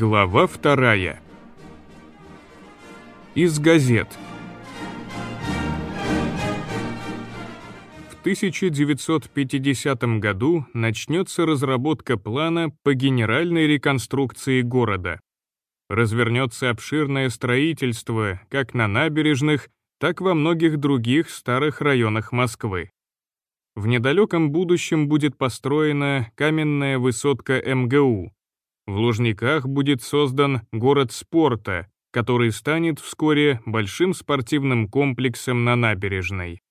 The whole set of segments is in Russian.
Глава вторая. Из газет. В 1950 году начнется разработка плана по генеральной реконструкции города. Развернется обширное строительство как на набережных, так во многих других старых районах Москвы. В недалеком будущем будет построена каменная высотка МГУ, в Лужниках будет создан город спорта, который станет вскоре большим спортивным комплексом на набережной.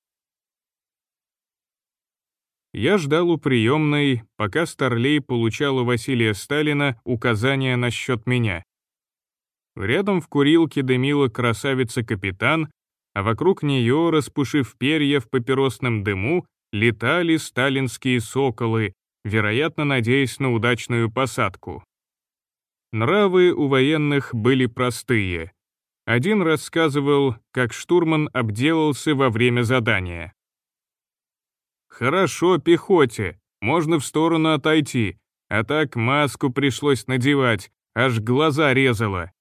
Я ждал у приемной, пока Старлей получал у Василия Сталина указания насчет меня. Рядом в курилке дымила красавица-капитан, а вокруг нее, распушив перья в папиросном дыму, летали сталинские соколы, вероятно, надеясь на удачную посадку. Нравы у военных были простые. Один рассказывал, как штурман обделался во время задания. «Хорошо, пехоте, можно в сторону отойти, а так маску пришлось надевать, аж глаза резало».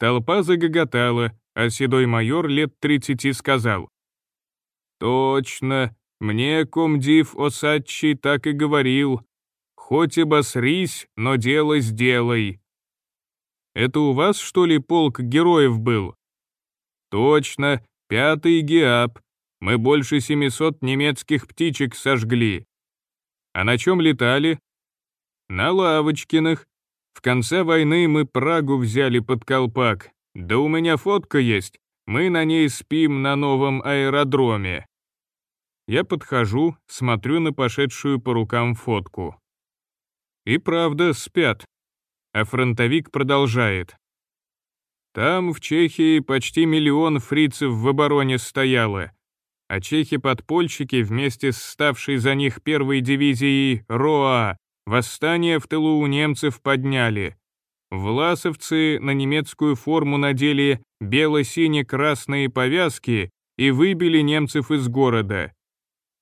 Толпа загоготала, а седой майор лет тридцати сказал. «Точно, мне комдив Осадчий так и говорил, хоть и басрись, но дело сделай. Это у вас, что ли, полк героев был? Точно, пятый ГИАП. Мы больше 700 немецких птичек сожгли. А на чем летали? На Лавочкиных. В конце войны мы Прагу взяли под колпак. Да у меня фотка есть. Мы на ней спим на новом аэродроме. Я подхожу, смотрю на пошедшую по рукам фотку. И правда, спят. А фронтовик продолжает. Там, в Чехии, почти миллион фрицев в обороне стояло, а чехи-подпольщики вместе с ставшей за них первой дивизией РОА восстание в тылу у немцев подняли. Власовцы на немецкую форму надели бело-сине-красные повязки и выбили немцев из города.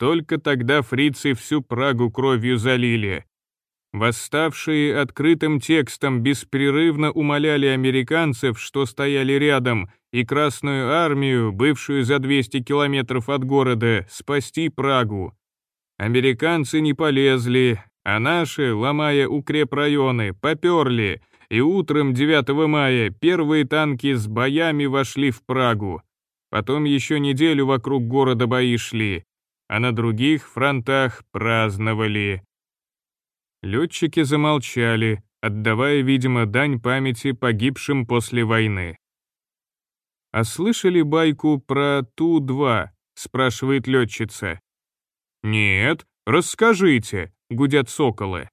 Только тогда фрицы всю Прагу кровью залили. Восставшие открытым текстом беспрерывно умоляли американцев, что стояли рядом, и Красную армию, бывшую за 200 километров от города, спасти Прагу. Американцы не полезли, а наши, ломая укрепрайоны, поперли, и утром 9 мая первые танки с боями вошли в Прагу. Потом еще неделю вокруг города бои шли, а на других фронтах праздновали. Летчики замолчали, отдавая, видимо, дань памяти погибшим после войны. «А слышали байку про Ту-2?» — спрашивает летчица. «Нет, расскажите», — гудят соколы.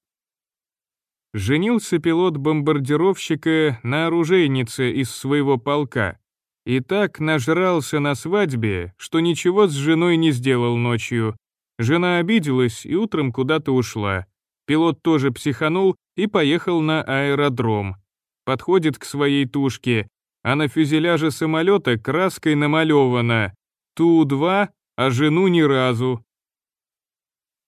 Женился пилот бомбардировщика на оружейнице из своего полка и так нажрался на свадьбе, что ничего с женой не сделал ночью. Жена обиделась и утром куда-то ушла. Пилот тоже психанул и поехал на аэродром. Подходит к своей тушке, а на фюзеляже самолета краской намалевано «Ту-2, а жену ни разу».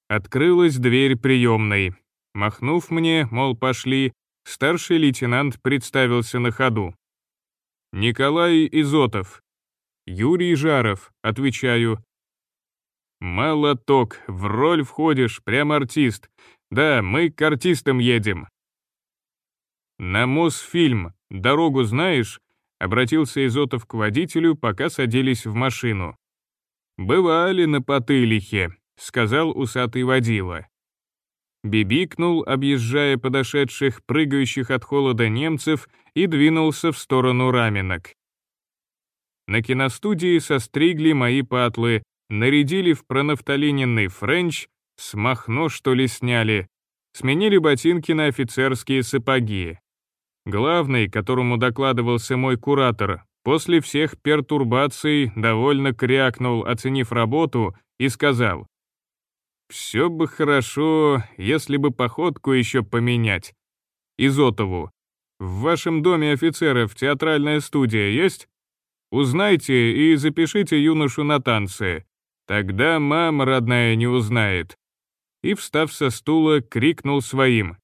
Открылась дверь приемной. Махнув мне, мол, пошли, старший лейтенант представился на ходу. «Николай Изотов». «Юрий Жаров», отвечаю. «Молоток, в роль входишь, прям артист. Да, мы к артистам едем. На Мосфильм, дорогу знаешь? Обратился Изотов к водителю, пока садились в машину. «Бывали на Потылихе», — сказал усатый водила. Бибикнул, объезжая подошедших, прыгающих от холода немцев, и двинулся в сторону Раменок. На киностудии состригли мои патлы, нарядили в пронафталиненный френч, с Махно, что ли, сняли. Сменили ботинки на офицерские сапоги. Главный, которому докладывался мой куратор, после всех пертурбаций довольно крякнул, оценив работу, и сказал, «Все бы хорошо, если бы походку еще поменять. Изотову, в вашем доме офицеров театральная студия есть? Узнайте и запишите юношу на танцы. Тогда мама родная не узнает и, встав со стула, крикнул своим.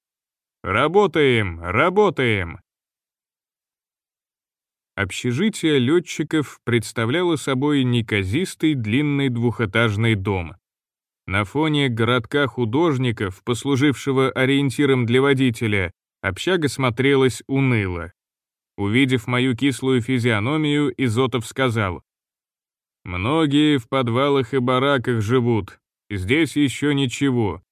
Работаем, работаем!» Общежитие летчиков представляло собой неказистый длинный двухэтажный дом. На фоне городка художников, послужившего ориентиром для водителя, общага смотрелась уныло. Увидев мою кислую физиономию, Изотов сказал, «Многие в подвалах и бараках живут, здесь еще ничего».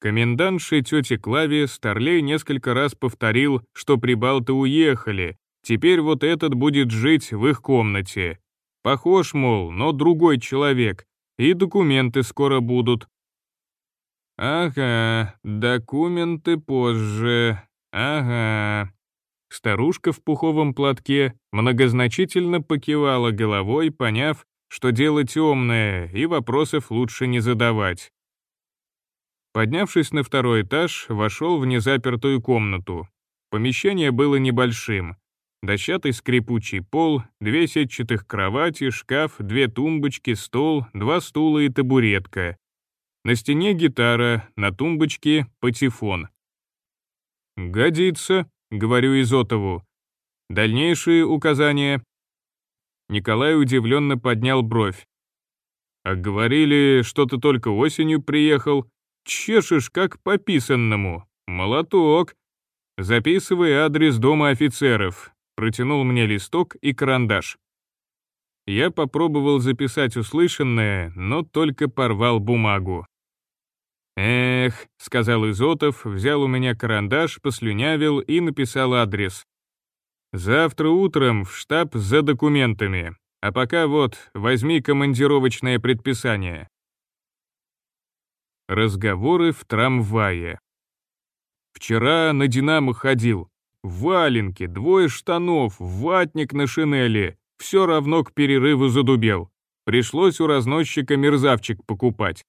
Комендантше тете Клаве Старлей несколько раз повторил, что прибалты уехали, теперь вот этот будет жить в их комнате. Похож, мол, но другой человек, и документы скоро будут. Ага, документы позже, ага. Старушка в пуховом платке многозначительно покивала головой, поняв, что дело темное, и вопросов лучше не задавать. Поднявшись на второй этаж, вошел в незапертую комнату. Помещение было небольшим. Дощатый скрипучий пол, две сетчатых кровати, шкаф, две тумбочки, стол, два стула и табуретка. На стене гитара, на тумбочке патефон. «Годится», — говорю Изотову. «Дальнейшие указания». Николай удивленно поднял бровь. «А говорили, что ты только осенью приехал. Чешешь, как по писанному. Молоток. Записывай адрес дома офицеров». Протянул мне листок и карандаш. Я попробовал записать услышанное, но только порвал бумагу. «Эх», — сказал Изотов, взял у меня карандаш, послюнявил и написал адрес. «Завтра утром в штаб за документами, а пока вот, возьми командировочное предписание». Разговоры в трамвае. Вчера на «Динамо» ходил. Валенки, двое штанов, ватник на шинели. Все равно к перерыву задубел. Пришлось у разносчика мерзавчик покупать.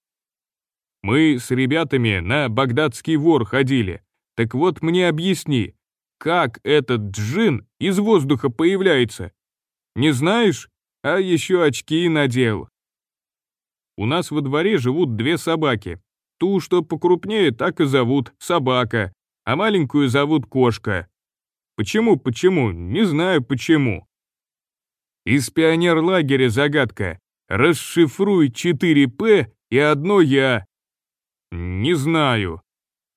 Мы с ребятами на багдадский вор ходили. Так вот мне объясни, как этот джин из воздуха появляется? Не знаешь? А еще очки надел. У нас во дворе живут две собаки. Ту, что покрупнее, так и зовут собака, а маленькую зовут кошка. Почему, почему, не знаю почему. Из пионерлагеря загадка. Расшифруй 4П и одно Я. Не знаю.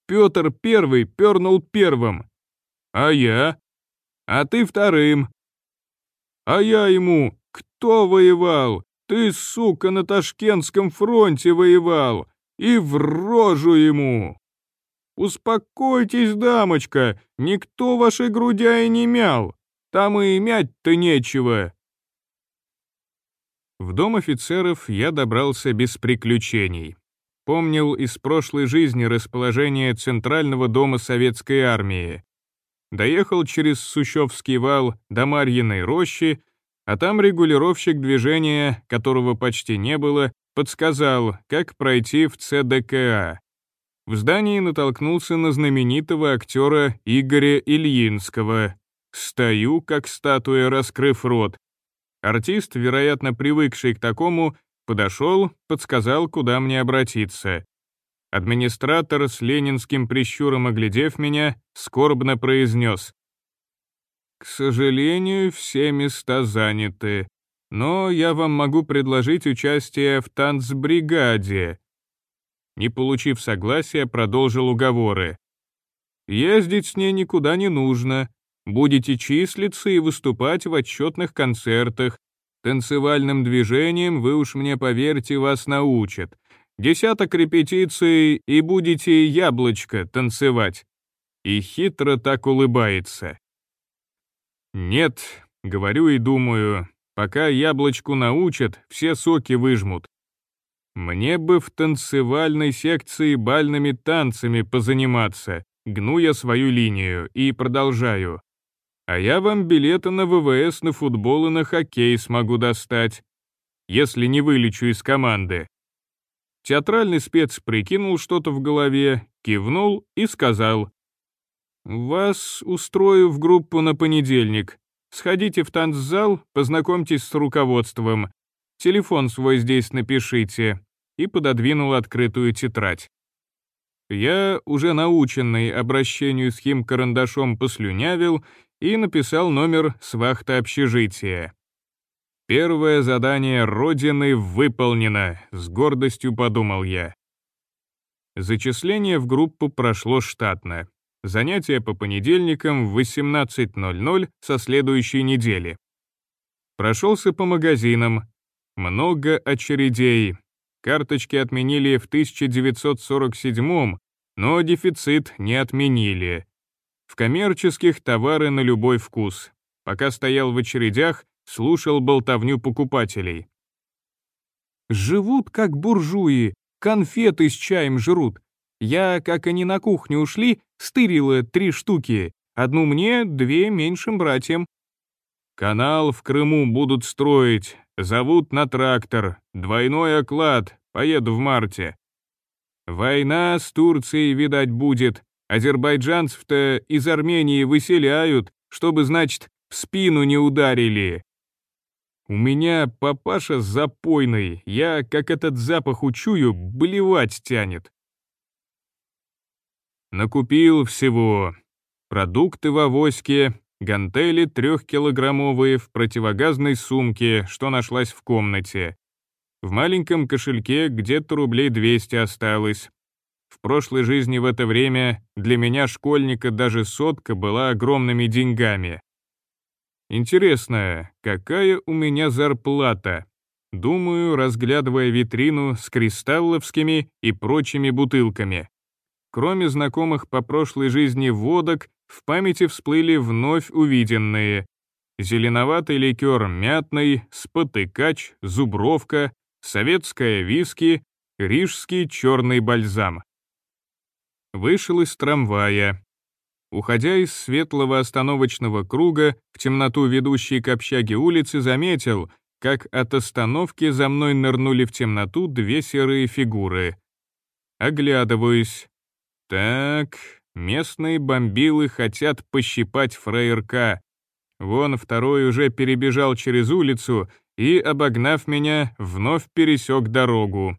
Петр Первый пернул первым. А я? А ты вторым. А я ему, кто воевал? Ты, сука, на Ташкентском фронте воевал. И в рожу ему. Успокойтесь, дамочка, никто вашей грудя и не мял. Там и мять-то нечего. В дом офицеров я добрался без приключений помнил из прошлой жизни расположение Центрального дома Советской Армии. Доехал через Сущевский вал до Марьиной рощи, а там регулировщик движения, которого почти не было, подсказал, как пройти в ЦДКА. В здании натолкнулся на знаменитого актера Игоря Ильинского. Стою, как статуя, раскрыв рот. Артист, вероятно, привыкший к такому, Подошел, подсказал, куда мне обратиться. Администратор с ленинским прищуром оглядев меня, скорбно произнес. «К сожалению, все места заняты, но я вам могу предложить участие в танцбригаде». Не получив согласия, продолжил уговоры. «Ездить с ней никуда не нужно. Будете числиться и выступать в отчетных концертах, Танцевальным движением вы уж мне поверьте, вас научат. Десяток репетиций, и будете яблочко танцевать. И хитро так улыбается. Нет, говорю и думаю, пока яблочку научат, все соки выжмут. Мне бы в танцевальной секции бальными танцами позаниматься, гну я свою линию и продолжаю. А я вам билеты на ВВС, на футбол и на хоккей смогу достать, если не вылечу из команды. Театральный спец прикинул что-то в голове, кивнул и сказал. «Вас устрою в группу на понедельник. Сходите в танцзал, познакомьтесь с руководством. Телефон свой здесь напишите». И пододвинул открытую тетрадь. я, уже наученный обращению с хим-карандашом, послюнявил и написал номер с вахты общежития. Первое задание Родины выполнено, с гордостью подумал я. Зачисление в группу прошло штатно. Занятия по понедельникам в 18.00 со следующей недели. Прошелся по магазинам. Много очередей. Карточки отменили в 1947 но дефицит не отменили. В коммерческих товары на любой вкус. Пока стоял в очередях, слушал болтовню покупателей. «Живут как буржуи, конфеты с чаем жрут. Я, как они на кухню ушли, стырила три штуки. Одну мне, две меньшим братьям. Канал в Крыму будут строить. Зовут на трактор. Двойной оклад. Поеду в марте. Война с Турцией, видать, будет. Азербайджанцев-то из Армении выселяют, чтобы, значит, в спину не ударили. У меня папаша запойный, я, как этот запах учую, блевать тянет. Накупил всего. Продукты в авоське, гантели трехкилограммовые в противогазной сумке, что нашлась в комнате. В маленьком кошельке где-то рублей 200 осталось. В прошлой жизни в это время для меня, школьника, даже сотка была огромными деньгами. Интересно, какая у меня зарплата? Думаю, разглядывая витрину с кристалловскими и прочими бутылками. Кроме знакомых по прошлой жизни водок, в памяти всплыли вновь увиденные. Зеленоватый ликер мятный, спотыкач, зубровка, советская виски, рижский черный бальзам. Вышел из трамвая. Уходя из светлого остановочного круга в темноту ведущей к общаге улицы, заметил, как от остановки за мной нырнули в темноту две серые фигуры. Оглядываюсь. Так, местные бомбилы хотят пощипать фраерка. Вон второй уже перебежал через улицу и, обогнав меня, вновь пересек дорогу.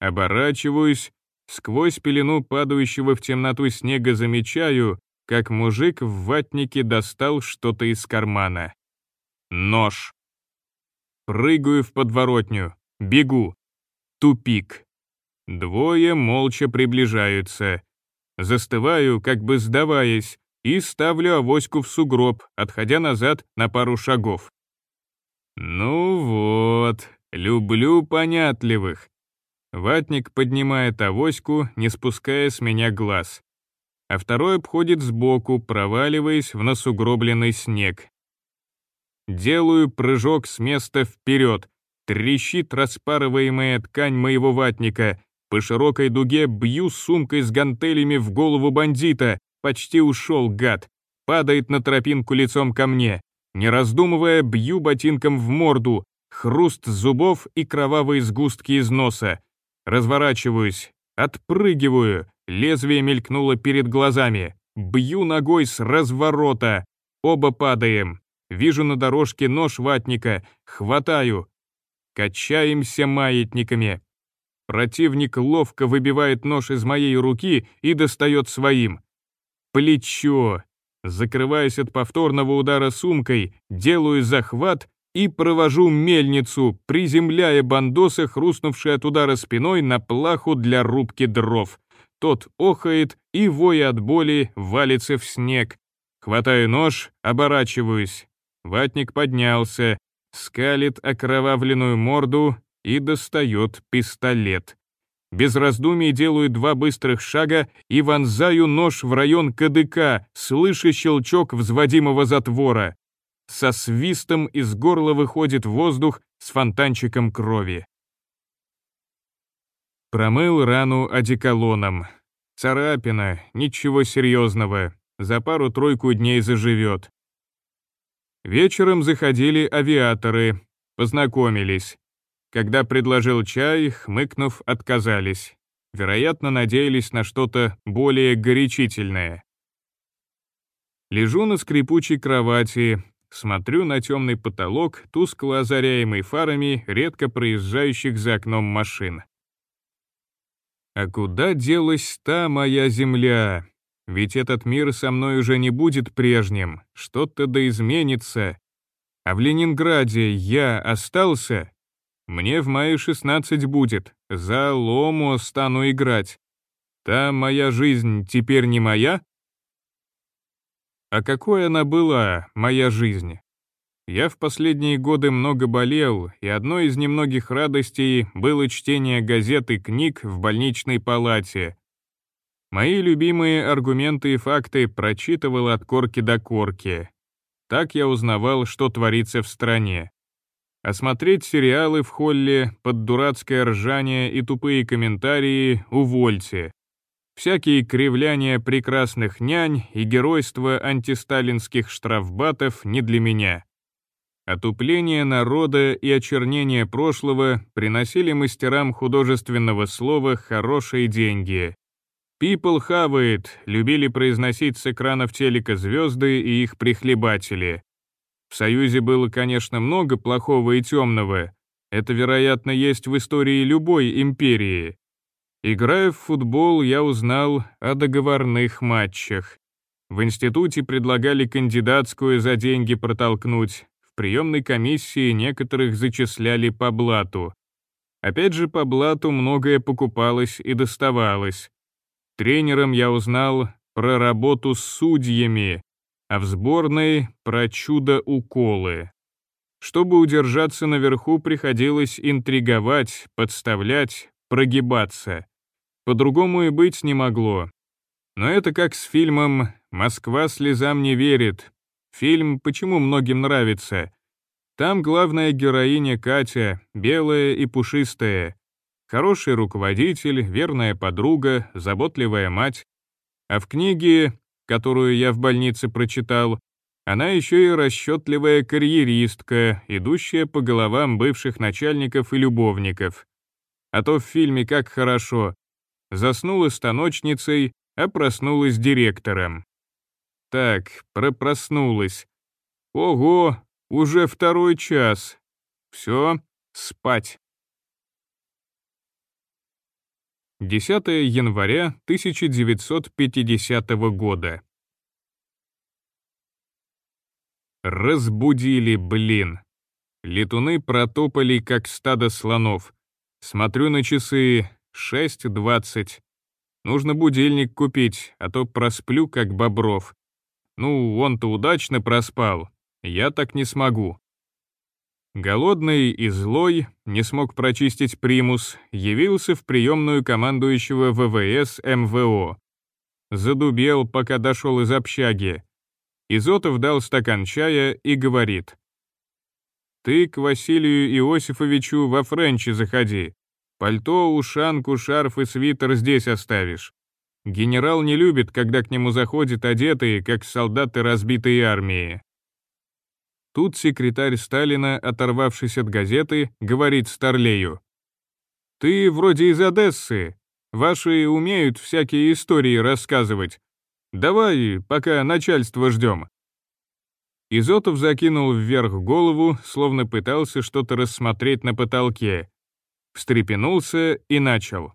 Оборачиваюсь, сквозь пелену падающего в темноту снега замечаю, как мужик в ватнике достал что-то из кармана. Нож. Прыгаю в подворотню, бегу. Тупик. Двое молча приближаются. Застываю, как бы сдаваясь, и ставлю авоську в сугроб, отходя назад на пару шагов. Ну вот, люблю понятливых. Ватник поднимает авоську, не спуская с меня глаз. А второй обходит сбоку, проваливаясь в насугробленный снег. Делаю прыжок с места вперед. Трещит распарываемая ткань моего ватника, по широкой дуге бью сумкой с гантелями в голову бандита. Почти ушел, гад. Падает на тропинку лицом ко мне. Не раздумывая, бью ботинком в морду. Хруст зубов и кровавые сгустки из носа. Разворачиваюсь. Отпрыгиваю. Лезвие мелькнуло перед глазами. Бью ногой с разворота. Оба падаем. Вижу на дорожке нож ватника. Хватаю. Качаемся маятниками. Противник ловко выбивает нож из моей руки и достает своим. Плечо. Закрываясь от повторного удара сумкой, делаю захват и провожу мельницу, приземляя бандоса, хрустнувший от удара спиной на плаху для рубки дров. Тот охает и, воя от боли, валится в снег. Хватаю нож, оборачиваюсь. Ватник поднялся, скалит окровавленную морду и достает пистолет. Без раздумий делаю два быстрых шага и вонзаю нож в район кадыка, слыша щелчок взводимого затвора. Со свистом из горла выходит воздух с фонтанчиком крови. Промыл рану одеколоном. Царапина, ничего серьезного, за пару-тройку дней заживет. Вечером заходили авиаторы, познакомились. Когда предложил чай, хмыкнув, отказались. Вероятно, надеялись на что-то более горячительное. Лежу на скрипучей кровати, смотрю на темный потолок, тускло озаряемый фарами редко проезжающих за окном машин. А куда делась та моя земля? Ведь этот мир со мной уже не будет прежним, что-то да изменится. А в Ленинграде я остался? Мне в мае 16 будет, за лому стану играть. Та моя жизнь теперь не моя? А какой она была, моя жизнь? Я в последние годы много болел, и одной из немногих радостей было чтение газет и книг в больничной палате. Мои любимые аргументы и факты прочитывал от корки до корки. Так я узнавал, что творится в стране. А смотреть сериалы в холле под дурацкое ржание и тупые комментарии увольте. Всякие кривляния прекрасных нянь и геройство антисталинских штрафбатов не для меня. Отупление народа и очернение прошлого приносили мастерам художественного слова хорошие деньги. «People have любили произносить с экранов телека звезды и их прихлебатели. В Союзе было, конечно, много плохого и темного. Это, вероятно, есть в истории любой империи. Играя в футбол, я узнал о договорных матчах. В институте предлагали кандидатскую за деньги протолкнуть, в приемной комиссии некоторых зачисляли по блату. Опять же, по блату многое покупалось и доставалось. Тренером я узнал про работу с судьями, а в сборной — про чудо-уколы. Чтобы удержаться наверху, приходилось интриговать, подставлять, прогибаться. По-другому и быть не могло. Но это как с фильмом «Москва слезам не верит», Фильм «Почему многим нравится». Там главная героиня Катя, белая и пушистая. Хороший руководитель, верная подруга, заботливая мать. А в книге, которую я в больнице прочитал, она еще и расчетливая карьеристка, идущая по головам бывших начальников и любовников. А то в фильме как хорошо. Заснула станочницей, а проснулась директором. Так, пропроснулась. Ого, уже второй час. Все, спать. 10 января 1950 года. Разбудили, блин. Летуны протопали, как стадо слонов. Смотрю на часы, 6.20. Нужно будильник купить, а то просплю, как бобров. Ну, он-то удачно проспал, я так не смогу. Голодный и злой, не смог прочистить примус, явился в приемную командующего ВВС МВО. Задубел, пока дошел из общаги. Изотов дал стакан чая и говорит. «Ты к Василию Иосифовичу во Френче заходи. Пальто, ушанку, шарф и свитер здесь оставишь. Генерал не любит, когда к нему заходят одетые, как солдаты разбитой армии. Тут секретарь Сталина, оторвавшись от газеты, говорит Старлею. «Ты вроде из Одессы. Ваши умеют всякие истории рассказывать. Давай, пока начальство ждем». Изотов закинул вверх голову, словно пытался что-то рассмотреть на потолке. Встрепенулся и начал.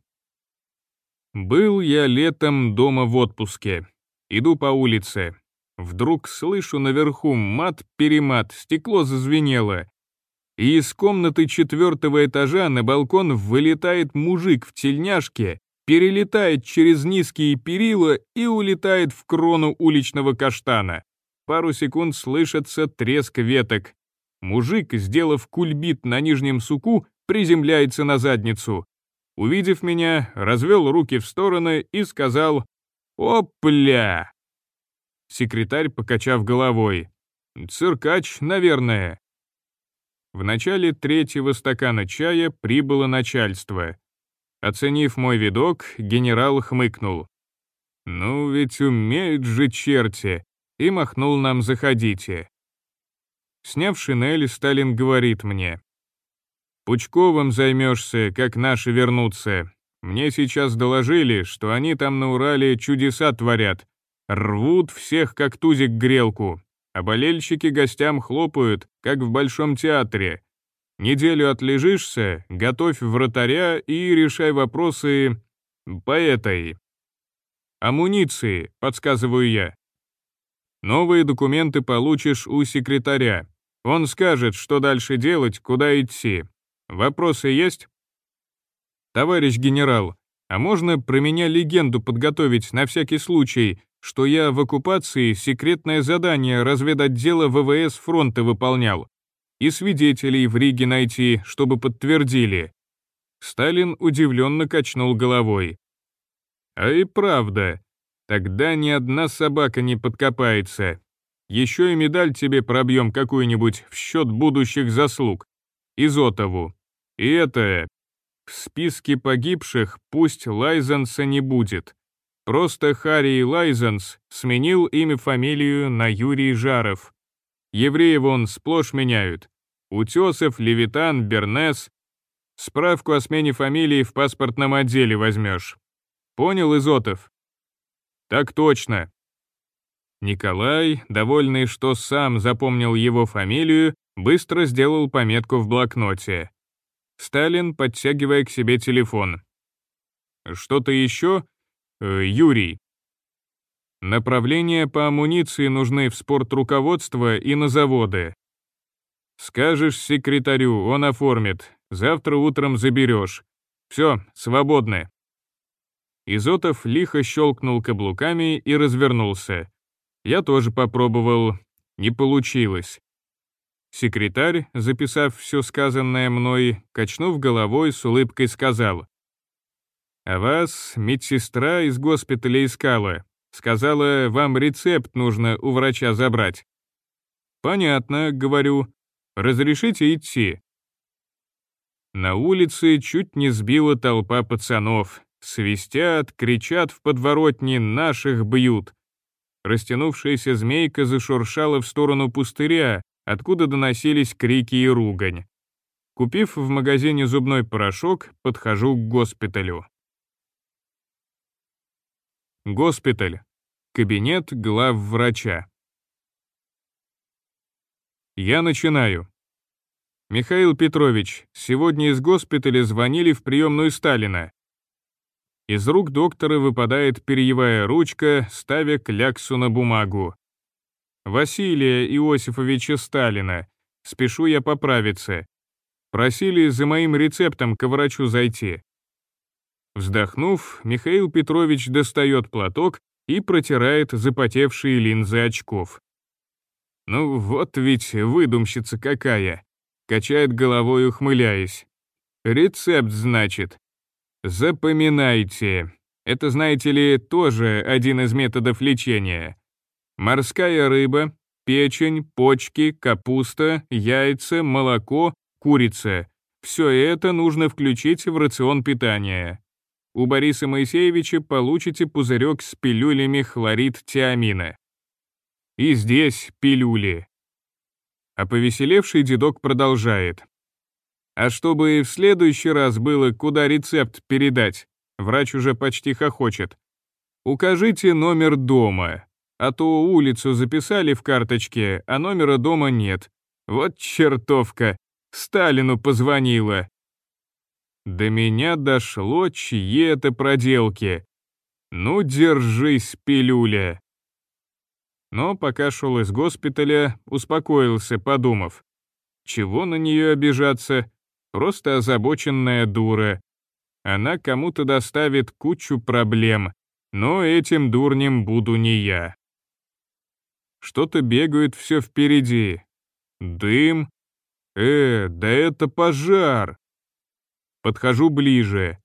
Был я летом дома в отпуске. Иду по улице. Вдруг слышу наверху мат-перемат, стекло зазвенело. И из комнаты четвертого этажа на балкон вылетает мужик в тельняшке, перелетает через низкие перила и улетает в крону уличного каштана. Пару секунд слышится треск веток. Мужик, сделав кульбит на нижнем суку, приземляется на задницу увидев меня, развел руки в стороны и сказал «Опля!». Секретарь, покачав головой, «Циркач, наверное». В начале третьего стакана чая прибыло начальство. Оценив мой видок, генерал хмыкнул. «Ну ведь умеют же черти!» и махнул нам «Заходите». Сняв шинель, Сталин говорит мне. Пучковым займешься, как наши вернутся. Мне сейчас доложили, что они там на Урале чудеса творят. Рвут всех, как тузик грелку. А болельщики гостям хлопают, как в Большом театре. Неделю отлежишься, готовь вратаря и решай вопросы... по этой. Амуниции, подсказываю я. Новые документы получишь у секретаря. Он скажет, что дальше делать, куда идти. Вопросы есть? Товарищ генерал, а можно про меня легенду подготовить на всякий случай, что я в оккупации секретное задание разведотдела ВВС фронта выполнял, и свидетелей в Риге найти, чтобы подтвердили. Сталин удивленно качнул головой. А и правда, тогда ни одна собака не подкопается. Еще и медаль тебе пробьем какую-нибудь в счет будущих заслуг. Изотову. И это... В списке погибших пусть Лайзенса не будет. Просто Харри Лайзенс сменил имя-фамилию на Юрий Жаров. Евреев он сплошь меняют. Утесов, Левитан, Бернес. Справку о смене фамилии в паспортном отделе возьмешь. Понял, Изотов? Так точно. Николай, довольный, что сам запомнил его фамилию, быстро сделал пометку в блокноте. Сталин, подтягивая к себе телефон. «Что-то еще?» Э, Юрий. Направления по амуниции нужны в спортруководство и на заводы. Скажешь секретарю, он оформит. Завтра утром заберешь. Все, свободны. Изотов лихо щелкнул каблуками и развернулся. Я тоже попробовал. Не получилось. Секретарь, записав все сказанное мной, качнув головой, с улыбкой сказал. А вас медсестра из госпиталя искала. Сказала, вам рецепт нужно у врача забрать. Понятно, говорю. Разрешите идти? На улице чуть не сбила толпа пацанов. Свистят, кричат в подворотне, наших бьют. Растянувшаяся змейка зашуршала в сторону пустыря, откуда доносились крики и ругань. Купив в магазине зубной порошок, подхожу к госпиталю. Госпиталь. Кабинет главврача. Я начинаю. Михаил Петрович, сегодня из госпиталя звонили в приемную Сталина. Из рук доктора выпадает перьевая ручка, ставя кляксу на бумагу. Василия Иосифовича Сталина. Спешу я поправиться. Просили за моим рецептом к врачу зайти. Вздохнув, Михаил Петрович достает платок и протирает запотевшие линзы очков. «Ну вот ведь выдумщица какая!» Качает головой, ухмыляясь. «Рецепт, значит. Запоминайте. Это, знаете ли, тоже один из методов лечения. Морская рыба, печень, почки, капуста, яйца, молоко, курица. Все это нужно включить в рацион питания у Бориса Моисеевича получите пузырек с пилюлями хлорид тиамина. И здесь пилюли. А повеселевший дедок продолжает. А чтобы в следующий раз было, куда рецепт передать, врач уже почти хохочет. Укажите номер дома, а то улицу записали в карточке, а номера дома нет. Вот чертовка, Сталину позвонила. До меня дошло, чьи это проделки. Ну, держись, пилюля. Но пока шел из госпиталя, успокоился, подумав. Чего на нее обижаться? Просто озабоченная дура. Она кому-то доставит кучу проблем, но этим дурнем буду не я. Что-то бегает все впереди. Дым. Э, да это пожар. Подхожу ближе.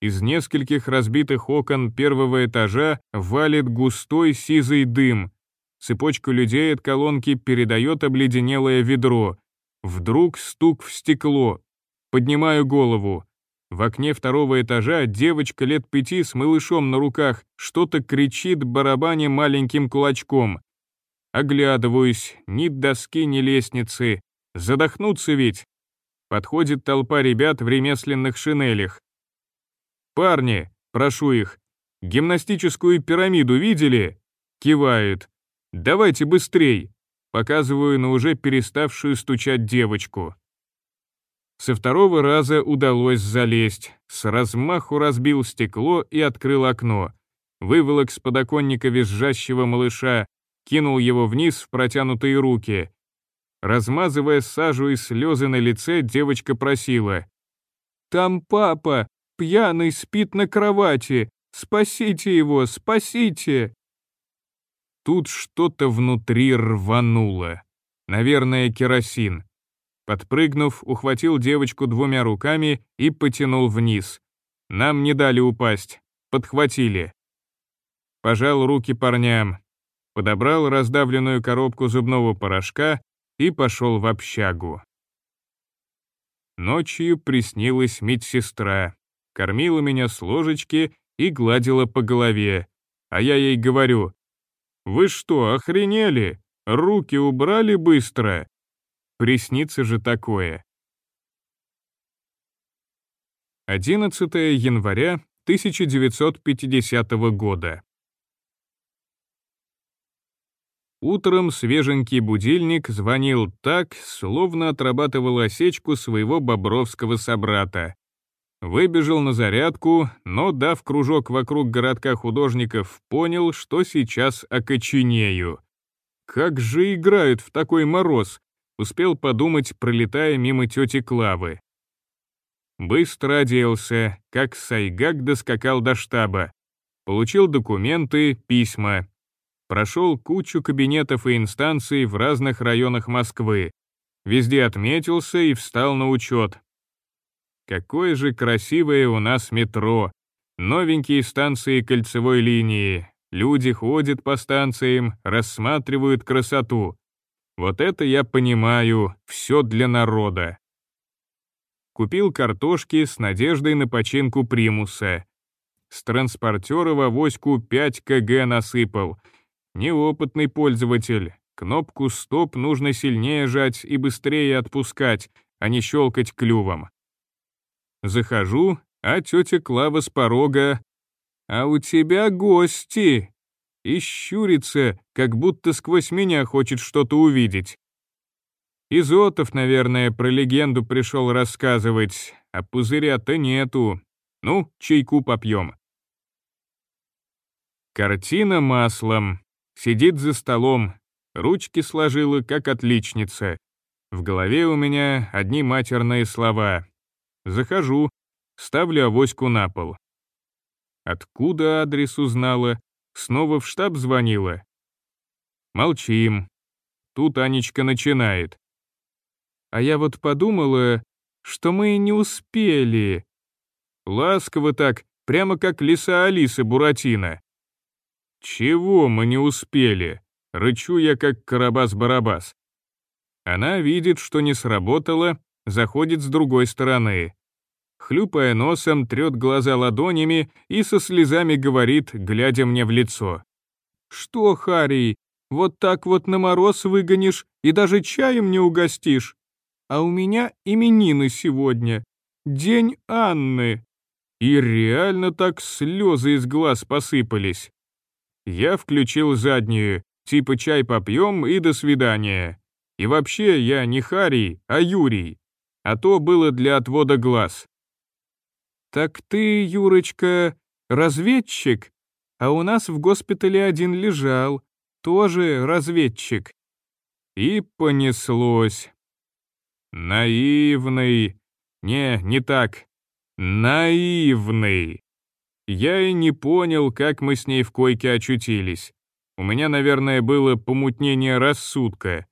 Из нескольких разбитых окон первого этажа валит густой сизый дым. Цепочка людей от колонки передает обледенелое ведро. Вдруг стук в стекло. Поднимаю голову. В окне второго этажа девочка лет пяти с малышом на руках что-то кричит барабане маленьким кулачком. Оглядываюсь, ни доски, ни лестницы. Задохнуться ведь. Подходит толпа ребят в ремесленных шинелях. «Парни, прошу их, гимнастическую пирамиду видели?» Кивают. «Давайте быстрей!» Показываю на уже переставшую стучать девочку. Со второго раза удалось залезть, с размаху разбил стекло и открыл окно. Выволок с подоконника визжащего малыша, кинул его вниз в протянутые руки. Размазывая сажу и слезы на лице, девочка просила. «Там папа, пьяный, спит на кровати. Спасите его, спасите!» Тут что-то внутри рвануло. Наверное, керосин. Подпрыгнув, ухватил девочку двумя руками и потянул вниз. Нам не дали упасть. Подхватили. Пожал руки парням. Подобрал раздавленную коробку зубного порошка и пошел в общагу. Ночью приснилась медсестра. Кормила меня с ложечки и гладила по голове. А я ей говорю, «Вы что, охренели? Руки убрали быстро?» Приснится же такое. 11 января 1950 года. Утром свеженький будильник звонил так, словно отрабатывал осечку своего бобровского собрата. Выбежал на зарядку, но, дав кружок вокруг городка художников, понял, что сейчас окоченею. Как же играют в такой мороз, успел подумать, пролетая мимо тети Клавы. Быстро оделся, как Сайгак доскакал до штаба. Получил документы, письма. Прошел кучу кабинетов и инстанций в разных районах Москвы. Везде отметился и встал на учет. Какое же красивое у нас метро. Новенькие станции кольцевой линии. Люди ходят по станциям, рассматривают красоту. Вот это я понимаю, все для народа. Купил картошки с надеждой на починку примуса. С транспортера в авоську 5 кг насыпал. Неопытный пользователь. Кнопку «Стоп» нужно сильнее жать и быстрее отпускать, а не щелкать клювом. Захожу, а тетя Клава с порога. «А у тебя гости!» и щурится, как будто сквозь меня хочет что-то увидеть. Изотов, наверное, про легенду пришел рассказывать, а пузыря-то нету. Ну, чайку попьем. Картина маслом. Сидит за столом, ручки сложила, как отличница. В голове у меня одни матерные слова. Захожу, ставлю авоську на пол. Откуда адрес узнала? Снова в штаб звонила? Молчим. Тут Анечка начинает. А я вот подумала, что мы не успели. Ласково так, прямо как лиса Алисы Буратино. Чего мы не успели? Рычу я, как Карабас-Барабас. Она видит, что не сработало, заходит с другой стороны хлюпая носом, трет глаза ладонями и со слезами говорит, глядя мне в лицо. «Что, Харри, вот так вот на мороз выгонишь и даже чаем не угостишь? А у меня именины сегодня. День Анны». И реально так слезы из глаз посыпались. Я включил заднюю, типа чай попьем и до свидания. И вообще я не Харий, а Юрий. А то было для отвода глаз. «Так ты, Юрочка, разведчик? А у нас в госпитале один лежал, тоже разведчик». И понеслось. Наивный. Не, не так. Наивный. Я и не понял, как мы с ней в койке очутились. У меня, наверное, было помутнение рассудка.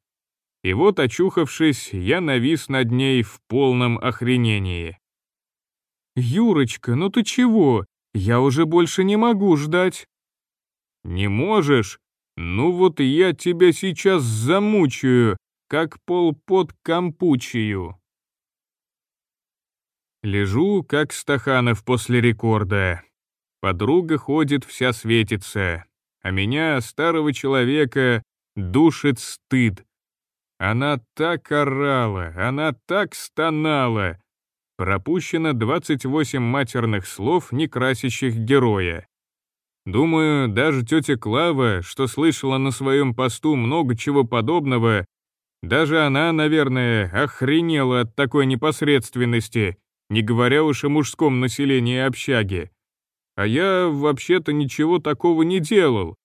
И вот, очухавшись, я навис над ней в полном охренении. «Юрочка, ну ты чего? Я уже больше не могу ждать». «Не можешь? Ну вот я тебя сейчас замучаю, как пол под компучию». Лежу, как Стаханов после рекорда. Подруга ходит, вся светится, а меня, старого человека, душит стыд. Она так орала, она так стонала, пропущено 28 матерных слов, не красящих героя. Думаю, даже тетя Клава, что слышала на своем посту много чего подобного, Даже она, наверное, охренела от такой непосредственности, не говоря уж о мужском населении общаги. А я вообще-то ничего такого не делал.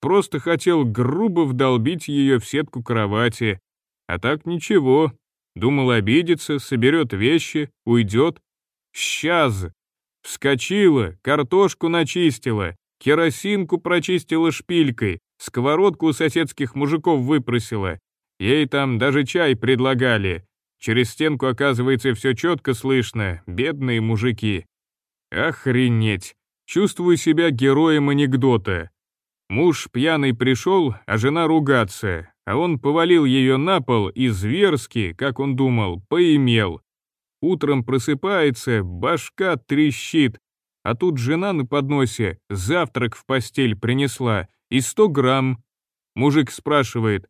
Просто хотел грубо вдолбить ее в сетку кровати. А так ничего. Думал обидеться, соберет вещи, уйдет. Сейчас. Вскочила, картошку начистила, керосинку прочистила шпилькой, сковородку у соседских мужиков выпросила. Ей там даже чай предлагали. Через стенку, оказывается, все четко слышно, бедные мужики. Охренеть. Чувствую себя героем анекдота. Муж пьяный пришел, а жена ругаться, а он повалил ее на пол и зверски, как он думал, поимел. Утром просыпается, башка трещит, а тут жена на подносе завтрак в постель принесла и сто грамм. Мужик спрашивает,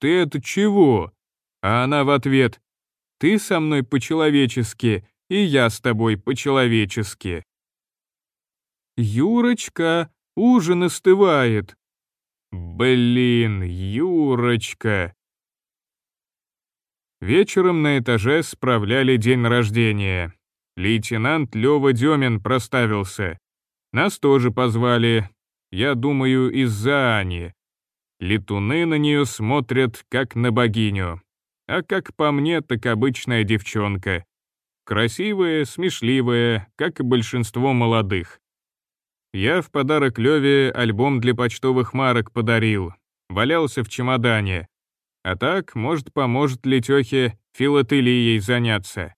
«Ты это чего?» А она в ответ, «Ты со мной по-человечески, и я с тобой по-человечески». «Юрочка, ужин остывает». «Блин, Юрочка». Вечером на этаже справляли день рождения. Лейтенант Лёва Демин проставился. Нас тоже позвали. Я думаю, из-за Ани. Летуны на нее смотрят, как на богиню. А как по мне, так обычная девчонка. Красивая, смешливая, как и большинство молодых. Я в подарок Леве альбом для почтовых марок подарил. Валялся в чемодане. А так, может, поможет Летехе филателией заняться.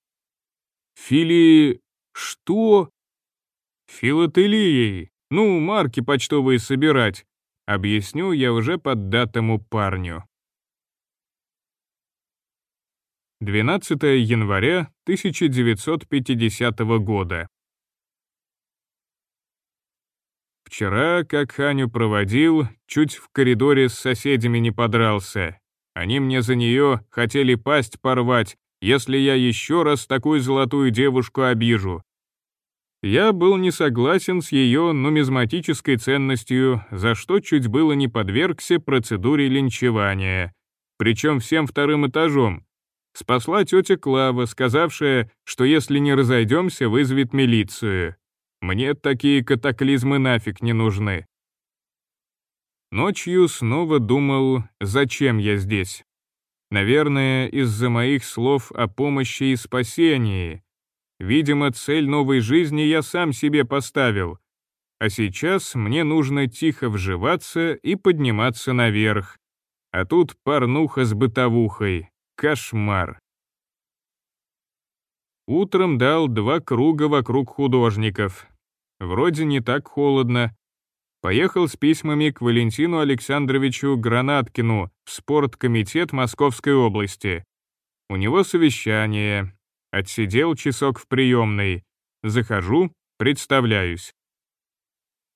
Фили... что? Филателией. Ну, марки почтовые собирать. Объясню я уже поддатому парню. 12 января 1950 года. Вчера, как Ханю проводил, чуть в коридоре с соседями не подрался. Они мне за нее хотели пасть порвать, если я еще раз такую золотую девушку обижу. Я был не согласен с ее нумизматической ценностью, за что чуть было не подвергся процедуре линчевания. Причем всем вторым этажом. Спасла тетя Клава, сказавшая, что если не разойдемся, вызовет милицию. Мне такие катаклизмы нафиг не нужны. Ночью снова думал, зачем я здесь. Наверное, из-за моих слов о помощи и спасении. Видимо, цель новой жизни я сам себе поставил. А сейчас мне нужно тихо вживаться и подниматься наверх. А тут порнуха с бытовухой. Кошмар. Утром дал два круга вокруг художников. Вроде не так холодно. Поехал с письмами к Валентину Александровичу Гранаткину в спорткомитет Московской области. У него совещание. Отсидел часок в приемной. Захожу, представляюсь.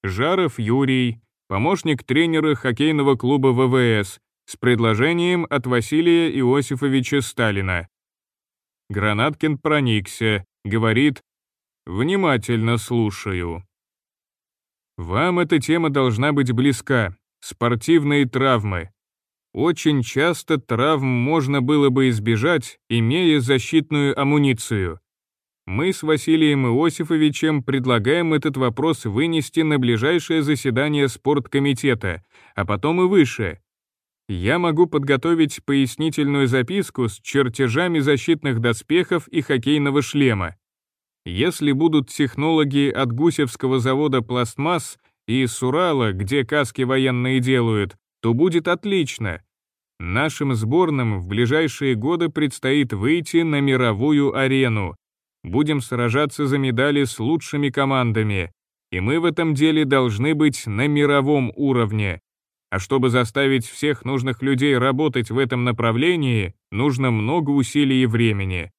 Жаров Юрий, помощник тренера хоккейного клуба ВВС, с предложением от Василия Иосифовича Сталина. Гранаткин проникся, говорит, Внимательно слушаю. Вам эта тема должна быть близка. Спортивные травмы. Очень часто травм можно было бы избежать, имея защитную амуницию. Мы с Василием Иосифовичем предлагаем этот вопрос вынести на ближайшее заседание спорткомитета, а потом и выше. Я могу подготовить пояснительную записку с чертежами защитных доспехов и хоккейного шлема. Если будут технологи от Гусевского завода «Пластмасс» и с Урала, где каски военные делают, то будет отлично. Нашим сборным в ближайшие годы предстоит выйти на мировую арену. Будем сражаться за медали с лучшими командами. И мы в этом деле должны быть на мировом уровне. А чтобы заставить всех нужных людей работать в этом направлении, нужно много усилий и времени.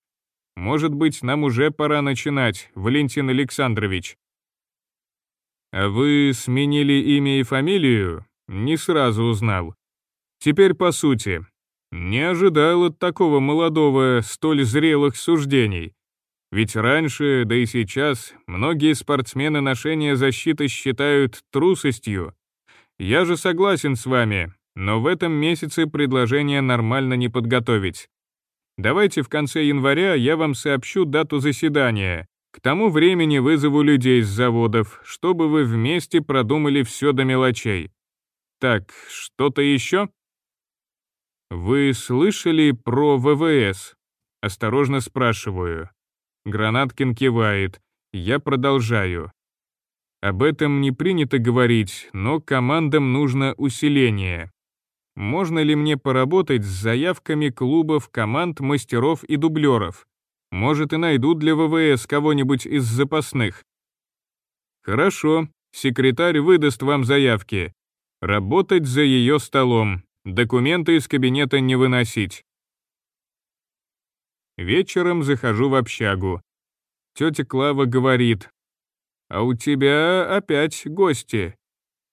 Может быть, нам уже пора начинать, Валентин Александрович. А вы сменили имя и фамилию? Не сразу узнал. Теперь по сути. Не ожидал от такого молодого, столь зрелых суждений. Ведь раньше, да и сейчас, многие спортсмены ношение защиты считают трусостью. Я же согласен с вами. но в этом месяце предложение нормально не подготовить. Давайте в конце января я вам сообщу дату заседания. К тому времени вызову людей с заводов, чтобы вы вместе продумали все до мелочей. Так, что-то еще? Вы слышали про ВВС? Осторожно спрашиваю. Гранаткин кивает. Я продолжаю. Об этом не принято говорить, но командам нужно усиление. Можно ли мне поработать с заявками клубов, команд, мастеров и дублеров? Может, и найду для ВВС кого-нибудь из запасных. Хорошо, секретарь выдаст вам заявки. Работать за ее столом. Документы из кабинета не выносить. Вечером захожу в общагу. Тетя Клава говорит, «А у тебя опять гости.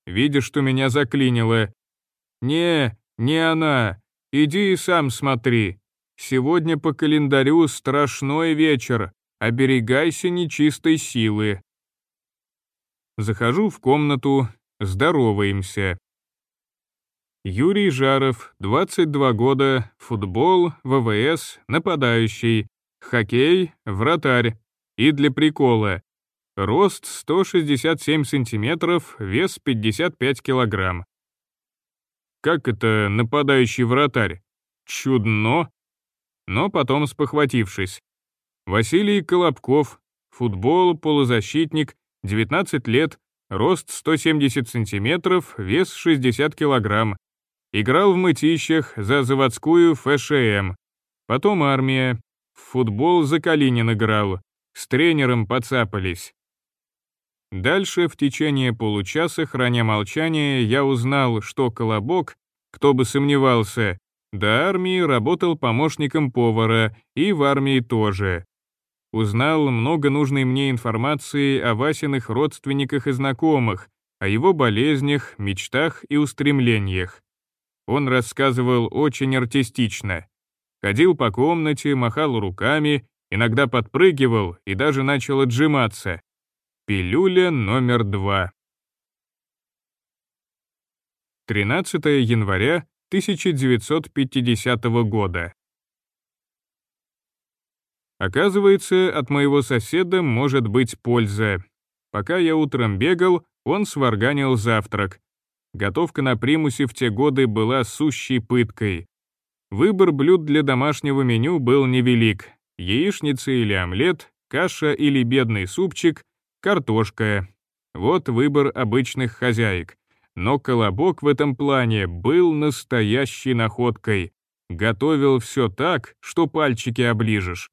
Видишь, что меня заклинило. Не, не она. Иди и сам смотри. Сегодня по календарю страшной вечер. Оберегайся нечистой силы». Захожу в комнату, здороваемся. Юрий Жаров, 22 года, футбол, ВВС, нападающий, хоккей, вратарь. И для прикола. Рост 167 сантиметров, вес 55 килограмм. Как это нападающий вратарь? Чудно. Но потом спохватившись. Василий Колобков, футбол, полузащитник, 19 лет, рост 170 сантиметров, вес 60 килограмм, Играл в мытищах за заводскую ФШМ. Потом армия. В футбол за Калинин играл. С тренером поцапались. Дальше в течение получаса, храня молчание, я узнал, что Колобок, кто бы сомневался, до армии работал помощником повара и в армии тоже. Узнал много нужной мне информации о Васиных родственниках и знакомых, о его болезнях, мечтах и устремлениях. Он рассказывал очень артистично. Ходил по комнате, махал руками, иногда подпрыгивал и даже начал отжиматься. Пилюля номер два. 13 января 1950 года. Оказывается, от моего соседа может быть польза. Пока я утром бегал, он сварганил завтрак, Готовка на примусе в те годы была сущей пыткой. Выбор блюд для домашнего меню был невелик. Яичница или омлет, каша или бедный супчик, картошка. Вот выбор обычных хозяек. Но Колобок в этом плане был настоящей находкой. Готовил все так, что пальчики оближешь.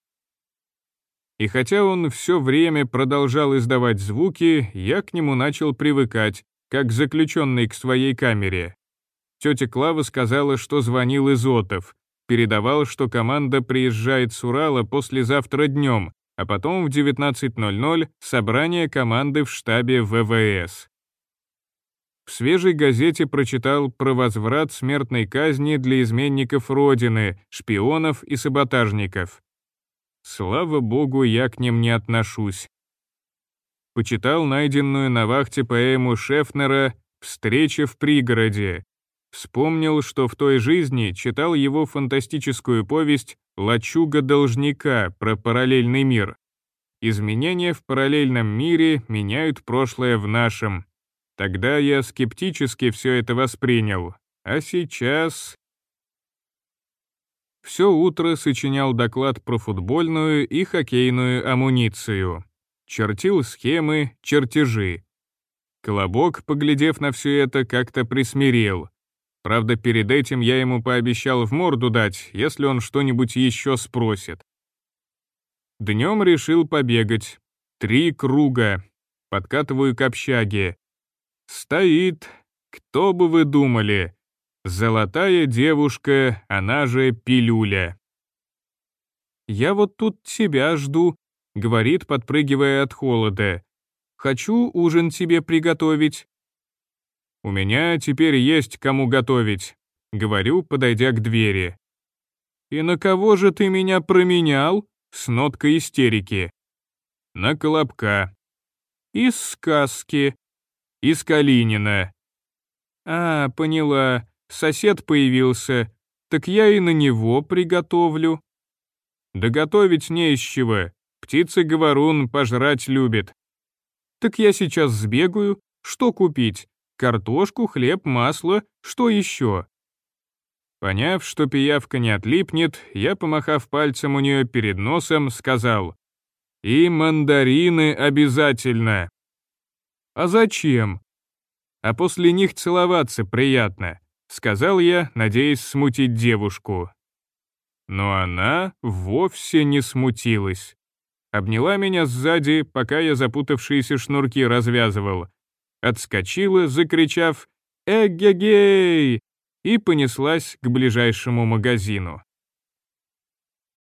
И хотя он все время продолжал издавать звуки, я к нему начал привыкать, как заключенный к своей камере. Тетя Клава сказала, что звонил Изотов, передавал, что команда приезжает с Урала послезавтра днем, а потом в 19.00 собрание команды в штабе ВВС. В свежей газете прочитал про возврат смертной казни для изменников Родины, шпионов и саботажников. Слава богу, я к ним не отношусь почитал найденную на вахте поэму Шефнера «Встреча в пригороде». Вспомнил, что в той жизни читал его фантастическую повесть «Лачуга должника» про параллельный мир. Изменения в параллельном мире меняют прошлое в нашем. Тогда я скептически все это воспринял, а сейчас... Все утро сочинял доклад про футбольную и хоккейную амуницию чертил схемы, чертежи. Колобок, поглядев на все это, как-то присмирел. Правда, перед этим я ему пообещал в морду дать, если он что-нибудь еще спросит. Днем решил побегать. Три круга. Подкатываю к общаге. Стоит, кто бы вы думали, золотая девушка, она же пилюля. «Я вот тут тебя жду», говорит, подпрыгивая от холода. «Хочу ужин тебе приготовить». «У меня теперь есть кому готовить», — говорю, подойдя к двери. «И на кого же ты меня променял?» с ноткой истерики. «На Колобка». «Из сказки». «Из Калинина». «А, поняла. сосед появился, так я и на него приготовлю. Да готовить не из чего, птица-говорун пожрать любит. Так я сейчас сбегаю, что купить? Картошку, хлеб, масло, что еще? Поняв, что пиявка не отлипнет, я, помахав пальцем у нее перед носом, сказал, «И мандарины обязательно». «А зачем?» «А после них целоваться приятно», — сказал я, надеясь смутить девушку. Но она вовсе не смутилась. Обняла меня сзади, пока я запутавшиеся шнурки развязывал. Отскочила, закричав «Эгегей!» и понеслась к ближайшему магазину.